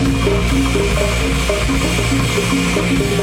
Thank you.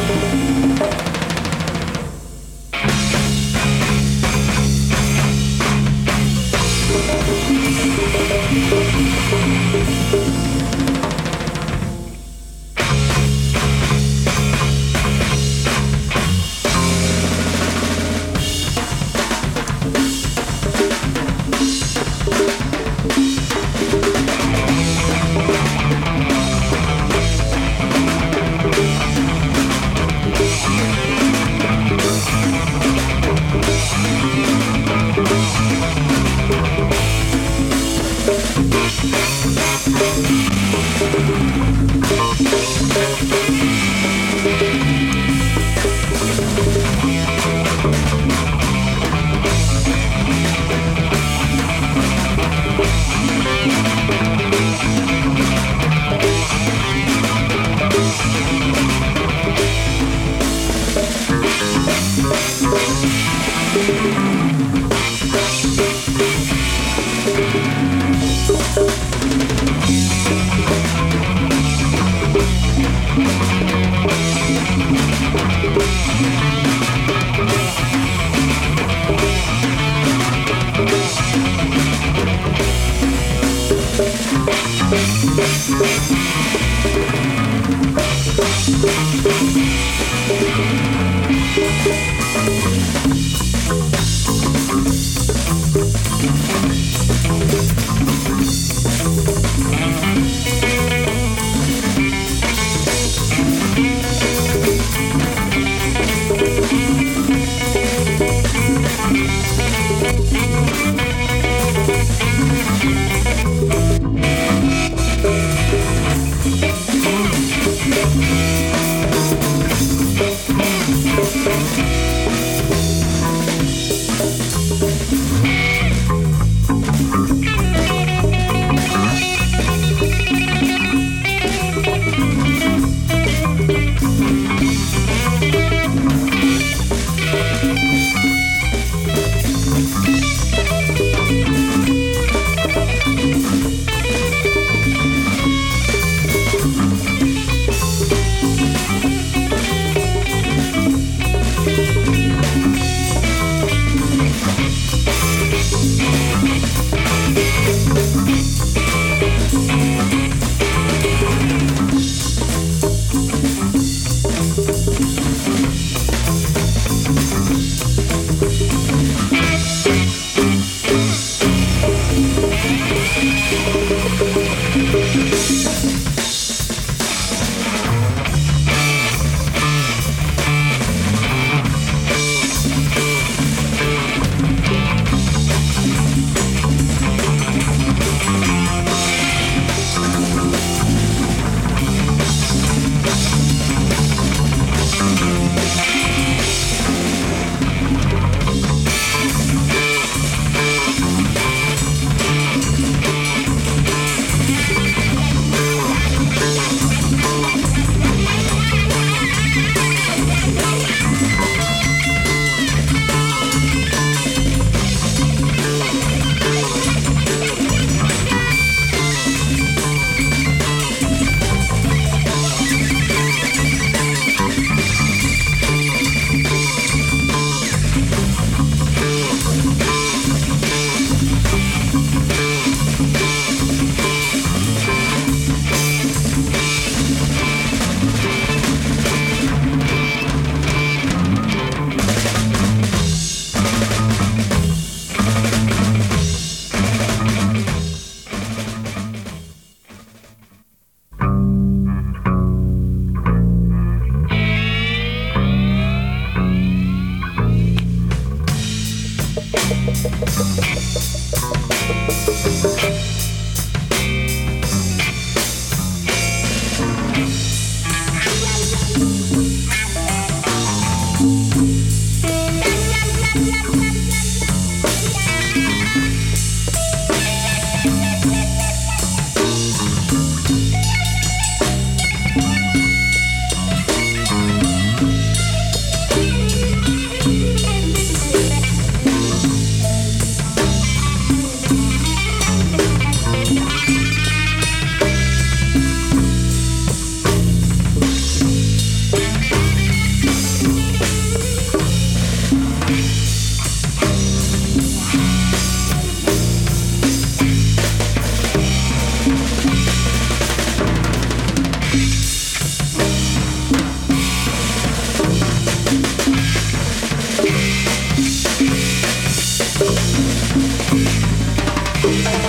Thank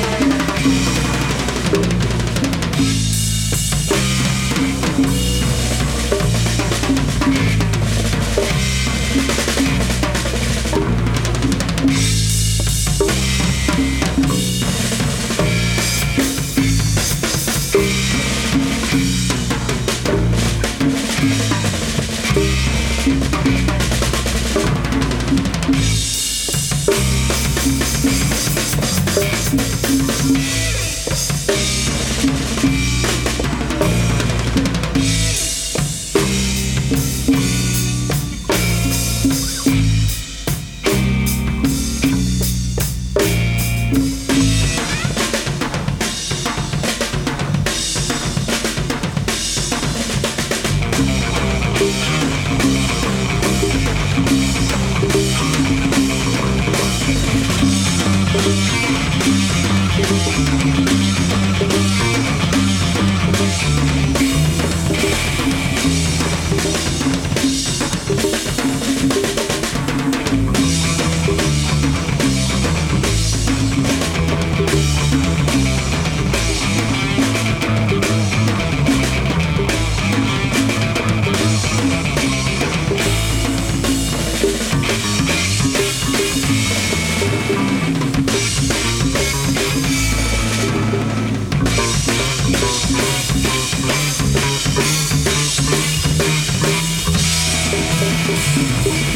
Música